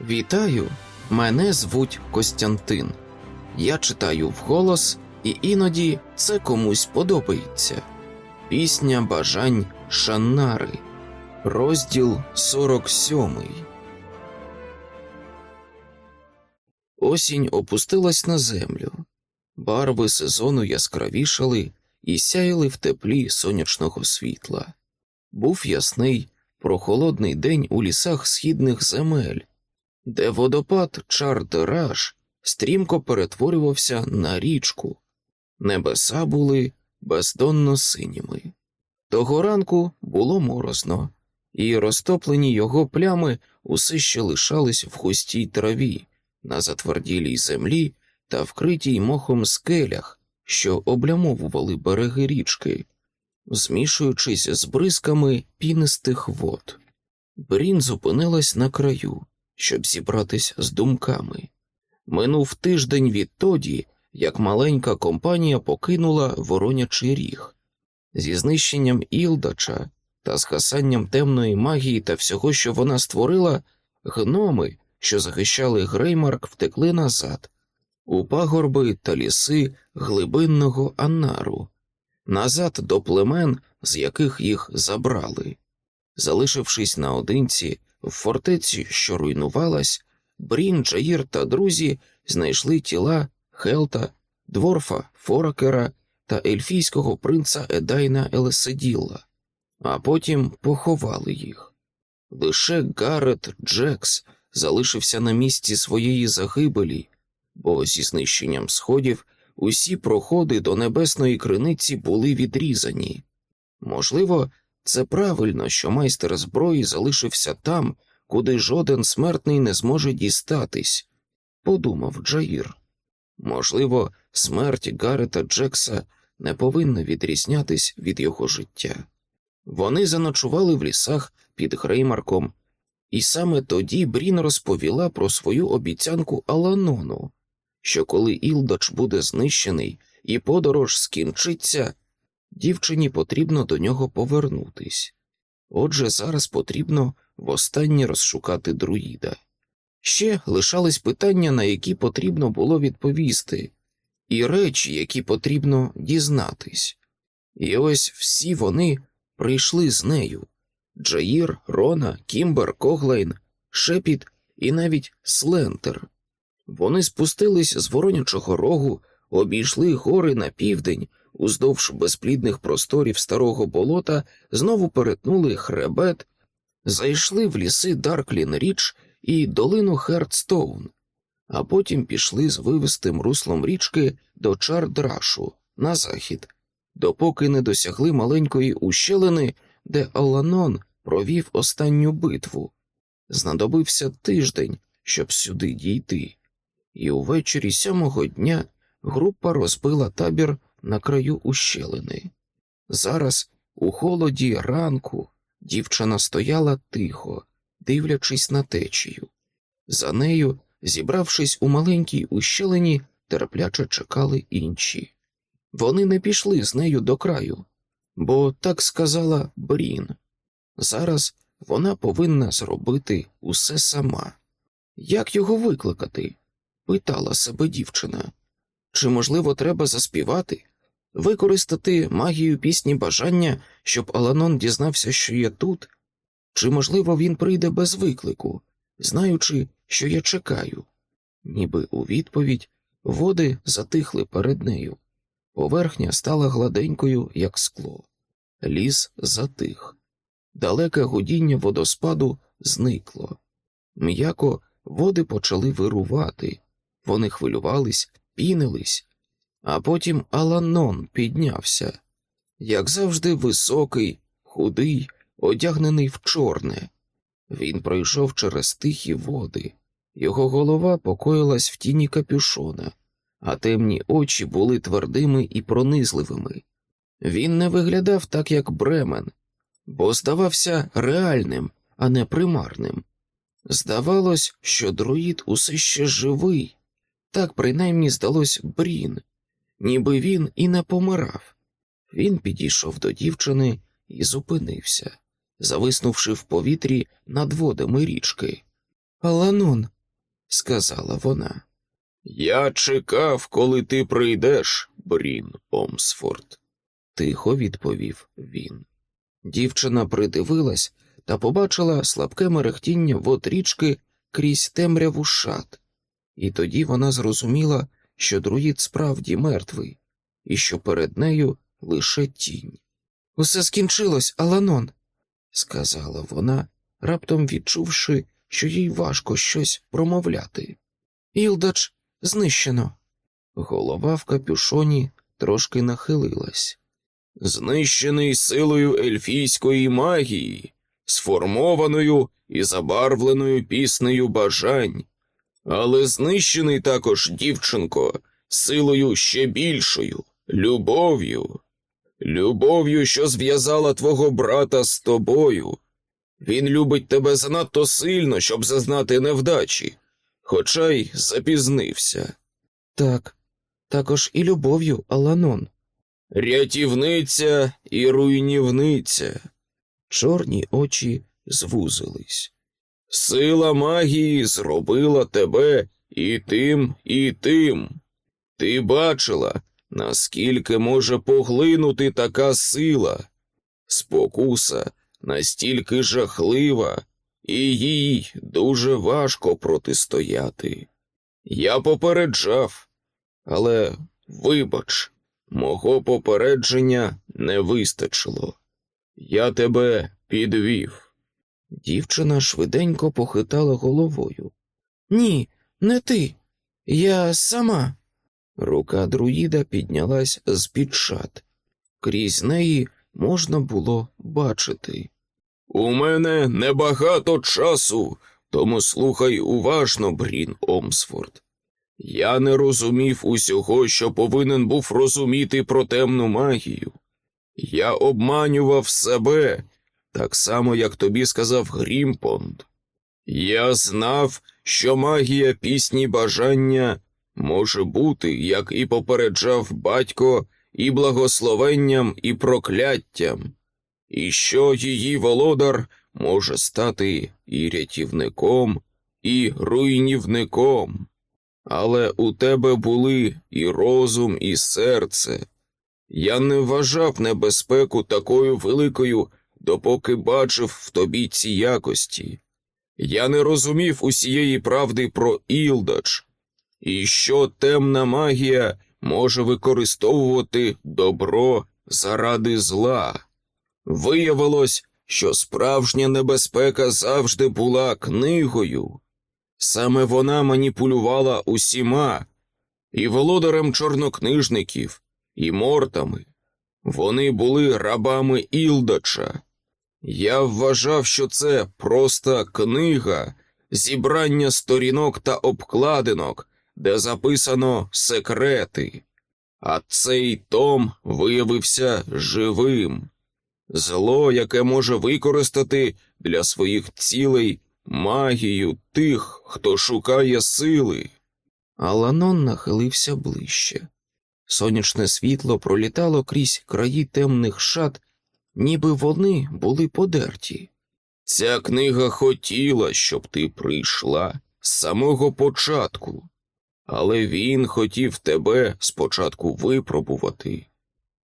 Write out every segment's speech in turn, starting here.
Вітаю! Мене звуть Костянтин. Я читаю вголос, і іноді це комусь подобається. Пісня бажань Шаннари, розділ 47. Осінь опустилась на землю. Барви сезону яскравішали і сяяли в теплі сонячного світла. Був ясний, прохолодний день у лісах східних земель, де водопад Чардераш стрімко перетворювався на річку. Небеса були бездонно синіми. Того ранку було морозно, і розтоплені його плями усе ще лишались в густій траві, на затверділій землі та вкритій мохом скелях, що облямовували береги річки, змішуючись з бризками пінистих вод. Брін зупинилась на краю, щоб зібратись з думками. Минув тиждень відтоді, як маленька компанія покинула воронячий ріг. Зі знищенням Ілдача та згасанням темної магії та всього, що вона створила, гноми, що захищали Греймарк, втекли назад, у пагорби та ліси глибинного Анару, назад до племен, з яких їх забрали. Залишившись наодинці в фортеці, що руйнувалась, Брін, Джаїр та друзі знайшли тіла Хелта, Дворфа, Форакера та ельфійського принца Едайна Елеседіла, а потім поховали їх. Лише Гаррет Джекс залишився на місці своєї загибелі, бо зі знищенням сходів усі проходи до небесної криниці були відрізані. Можливо, це правильно, що майстер зброї залишився там, куди жоден смертний не зможе дістатись, подумав Джаїр. Можливо, смерть Гарета Джекса не повинна відрізнятись від його життя. Вони заночували в лісах під Греймарком, і саме тоді Брін розповіла про свою обіцянку Аланону, що коли Ілдач буде знищений і подорож скінчиться, дівчині потрібно до нього повернутись. Отже, зараз потрібно востаннє розшукати друїда. Ще лишались питання, на які потрібно було відповісти, і речі, які потрібно дізнатись. І ось всі вони прийшли з нею Джаїр, Рона, Кімбер, Коглайн, Шепіт і навіть Слентер. Вони спустились з воронячого рогу, обійшли гори на південь, уздовж безплідних просторів старого болота, знову перетнули хребет, зайшли в ліси Дарклін Річ і долину Хертстоун, а потім пішли з звивистим руслом річки до Чардрашу на захід, допоки не досягли маленької ущелини, де Аланон провів останню битву. Знадобився тиждень, щоб сюди дійти, і увечері сьомого дня група розбила табір на краю ущелини. Зараз, у холоді ранку, дівчина стояла тихо, дивлячись на течію. За нею, зібравшись у маленькій ущелині, терпляче чекали інші. Вони не пішли з нею до краю, бо так сказала Брін. Зараз вона повинна зробити усе сама. Як його викликати? питала себе дівчина. Чи, можливо, треба заспівати, використати магію пісні бажання, щоб Аланон дізнався, що я тут? Чи, можливо, він прийде без виклику, знаючи, що я чекаю? Ніби у відповідь води затихли перед нею. Поверхня стала гладенькою, як скло. Ліс затих. Далеке гудіння водоспаду зникло. М'яко води почали вирувати, вони хвилювались, пінились, а потім Аланон піднявся, як завжди, високий, худий, одягнений в чорне. Він пройшов через тихі води, його голова покоїлась в тіні капюшона, а темні очі були твердими і пронизливими. Він не виглядав так, як Бремен, бо здавався реальним, а не примарним. Здавалось, що друїд усе ще живий, так принаймні здалось Брін, ніби він і не помирав. Він підійшов до дівчини і зупинився, зависнувши в повітрі над водами річки. Аланон, сказала вона. Я чекав, коли ти прийдеш, Брін Омсфорд, тихо відповів він. Дівчина придивилась та побачила слабке мерехтіння вод річки крізь темряву шат, і тоді вона зрозуміла, що друїд справді мертвий, і що перед нею лише тінь. Усе скінчилось, Аланон, сказала вона, раптом відчувши, що їй важко щось промовляти. Ілдач знищено. Голова в капюшоні трошки нахилилась. Знищений силою ельфійської магії, сформованою і забарвленою піснею бажань, але знищений також, дівчинко, силою ще більшою, любов'ю, любов'ю, що зв'язала твого брата з тобою. Він любить тебе занадто сильно, щоб зазнати невдачі, хоча й запізнився. Так, також і любов'ю, Аланон. Рятівниця і руйнівниця. Чорні очі звузились. Сила магії зробила тебе і тим, і тим. Ти бачила, наскільки може поглинути така сила. Спокуса настільки жахлива, і їй дуже важко протистояти. Я попереджав, але, вибач, мого попередження не вистачило. Я тебе підвів. Дівчина швиденько похитала головою. Ні, не ти. Я сама. Рука друїда піднялась з під шат. Крізь неї можна було бачити. У мене небагато часу, тому слухай уважно, Брін Омсфорд. Я не розумів усього, що повинен був розуміти про темну магію. Я обманював себе, так само, як тобі сказав Грімпонд. Я знав, що магія пісні бажання може бути, як і попереджав батько, і благословенням, і прокляттям, і що її володар може стати і рятівником, і руйнівником. Але у тебе були і розум, і серце. Я не вважав небезпеку такою великою, допоки бачив в тобі ці якості. Я не розумів усієї правди про Ілдач, і що темна магія може використовувати добро заради зла. Виявилось, що справжня небезпека завжди була книгою. Саме вона маніпулювала усіма, і володарем чорнокнижників, і мортами. Вони були рабами Ілдача. Я вважав, що це просто книга, зібрання сторінок та обкладинок, де записано секрети, а цей том виявився живим, зло, яке може використати для своїх цілей магію тих, хто шукає сили. Аланон нахилився ближче. Сонячне світло пролітало крізь краї темних шат, ніби вони були подерті. Ця книга хотіла, щоб ти прийшла з самого початку, але він хотів тебе спочатку випробувати.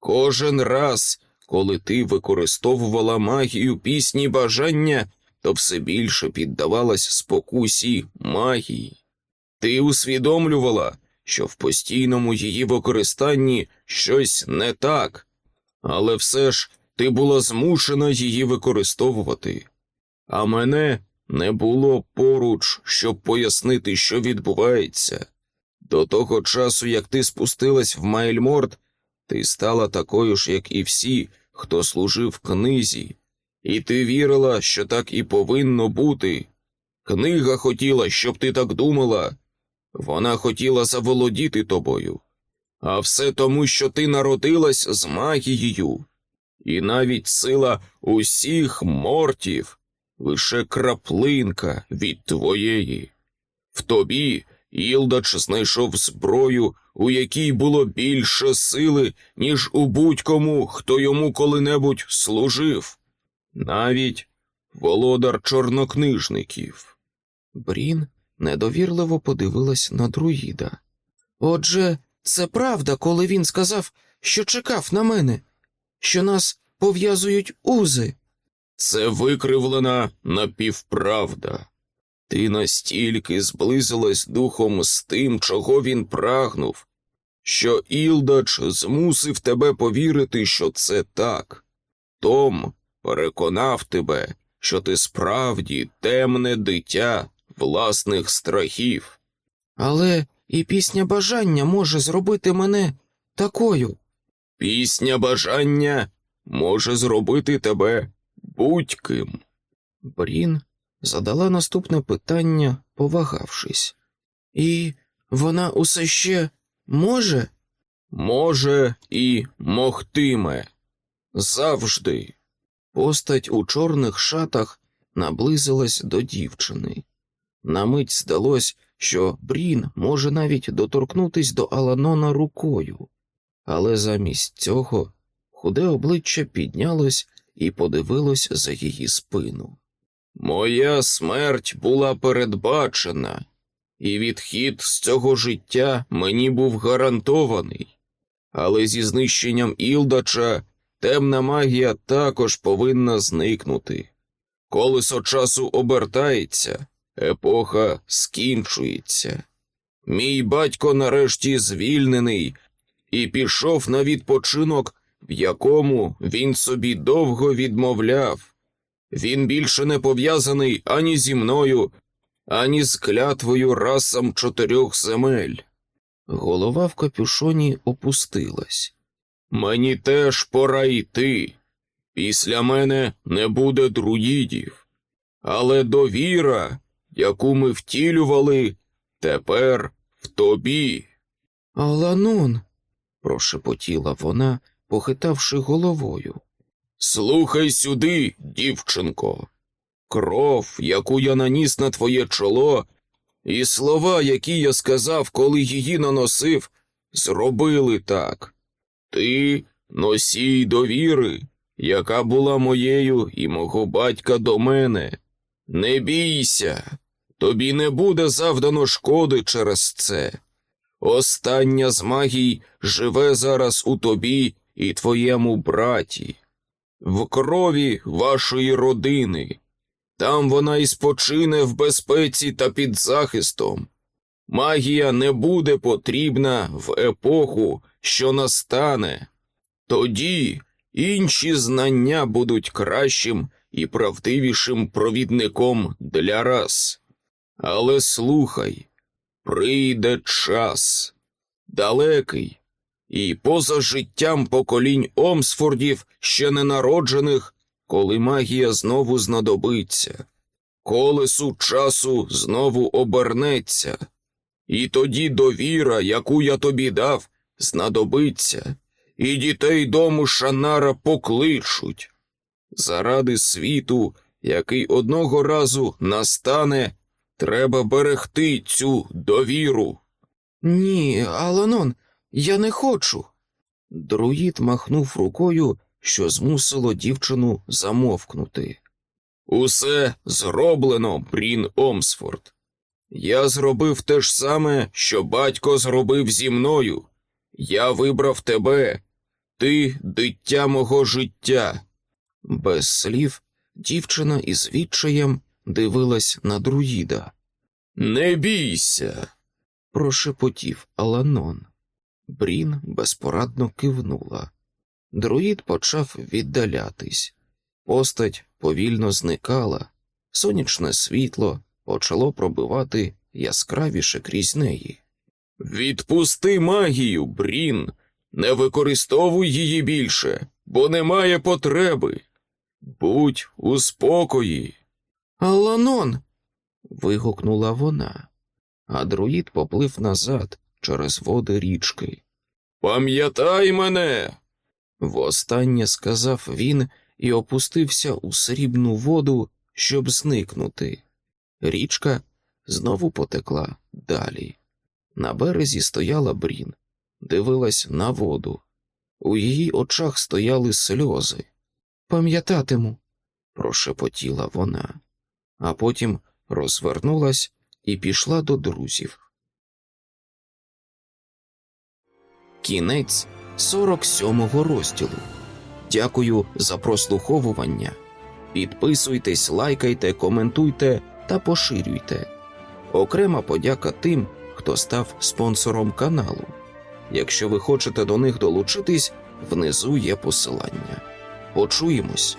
Кожен раз, коли ти використовувала магію пісні бажання, то все більше піддавалась спокусі магії. Ти усвідомлювала, що в постійному її використанні щось не так, але все ж ти була змушена її використовувати, а мене не було поруч, щоб пояснити, що відбувається. До того часу, як ти спустилась в Майльморд, ти стала такою ж, як і всі, хто служив книзі, і ти вірила, що так і повинно бути. Книга хотіла, щоб ти так думала. Вона хотіла заволодіти тобою, а все тому, що ти народилась з магією, і навіть сила усіх мортів лише краплинка від твоєї. В тобі Ілдач знайшов зброю, у якій було більше сили, ніж у будь-кому, хто йому коли-небудь служив, навіть володар чорнокнижників. Брін недовірливо подивилась на друїда. Отже, це правда, коли він сказав, що чекав на мене, що нас пов'язують узи. Це викривлена напівправда. Ти настільки зблизилась духом з тим, чого він прагнув, що Ілдач змусив тебе повірити, що це так. Том переконав тебе, що ти справді темне дитя власних страхів. Але і пісня бажання може зробити мене такою. Пісня бажання може зробити тебе будь-ким. Брін задала наступне питання, повагавшись. І вона усе ще може? Може і могтиме. Завжди. Постать у чорних шатах наблизилась до дівчини. На мить здалось, що Брін може навіть доторкнутись до Аланона рукою, але замість цього худе обличчя піднялось і подивилось за її спину. Моя смерть була передбачена, і відхід з цього життя мені був гарантований, але зі знищенням Ілдача темна магія також повинна зникнути. Колесо часу обертається, епоха скінчується. Мій батько нарешті звільнений і пішов на відпочинок, в якому він собі довго відмовляв. Він більше не пов'язаний ані зі мною, ані з клятвою расам чотирьох земель. Голова в капюшоні опустилась. Мені теж пора йти. Після мене не буде друїдів. Але довіра, яку ми втілювали, тепер в тобі. Аланон, прошепотіла вона, похитавши головою. Слухай сюди, дівчинко. Кров, яку я наніс на твоє чоло, і слова, які я сказав, коли її наносив, зробили так. Ти носій довіри, яка була моєю і мого батька до мене. Не бійся, тобі не буде завдано шкоди через це. Остання з магій живе зараз у тобі і твоєму браті, в крові вашої родини. Там вона і спочине в безпеці та під захистом. Магія не буде потрібна в епоху, що настане. Тоді інші знання будуть кращим і правдивішим провідником для раз. Але слухай, прийде час далекий, і поза життям поколінь Омсфордів, ще ненароджених, коли магія знову знадобиться, колесу часу знову обернеться, і тоді довіра, яку я тобі дав, знадобиться, і дітей дому Шанара покличуть. Заради світу, який одного разу настане, треба берегти цю довіру. Ні, Аланон, я не хочу. Друїд махнув рукою, що змусило дівчину замовкнути. Усе зроблено, Брін Омсфорд. Я зробив те ж саме, що батько зробив зі мною. Я вибрав тебе, ти дитя мого життя. Без слів дівчина із відчаєм дивилась на друїда. Не бійся, прошепотів Аланон. Брін безпорадно кивнула. Друїд почав віддалятись. Постать повільно зникала, сонячне світло почало пробивати яскравіше крізь неї. Відпусти магію, Брін, не використовуй її більше, бо немає потреби. Будь у спокої. Аланон. вигукнула вона, а друїд поплив назад через води річки. Пам'ятай мене. Востаннє сказав він і опустився у срібну воду, щоб зникнути. Річка знову потекла далі. На березі стояла Брін, дивилась на воду. У її очах стояли сльози. Пам'ятатиму, прошепотіла вона, а потім розвернулась і пішла до друзів. Кінець 47-го розділу. Дякую за прослуховування. Підписуйтесь, лайкайте, коментуйте та поширюйте. Окрема подяка тим, хто став спонсором каналу. Якщо ви хочете до них долучитись, внизу є посилання. Почуємось.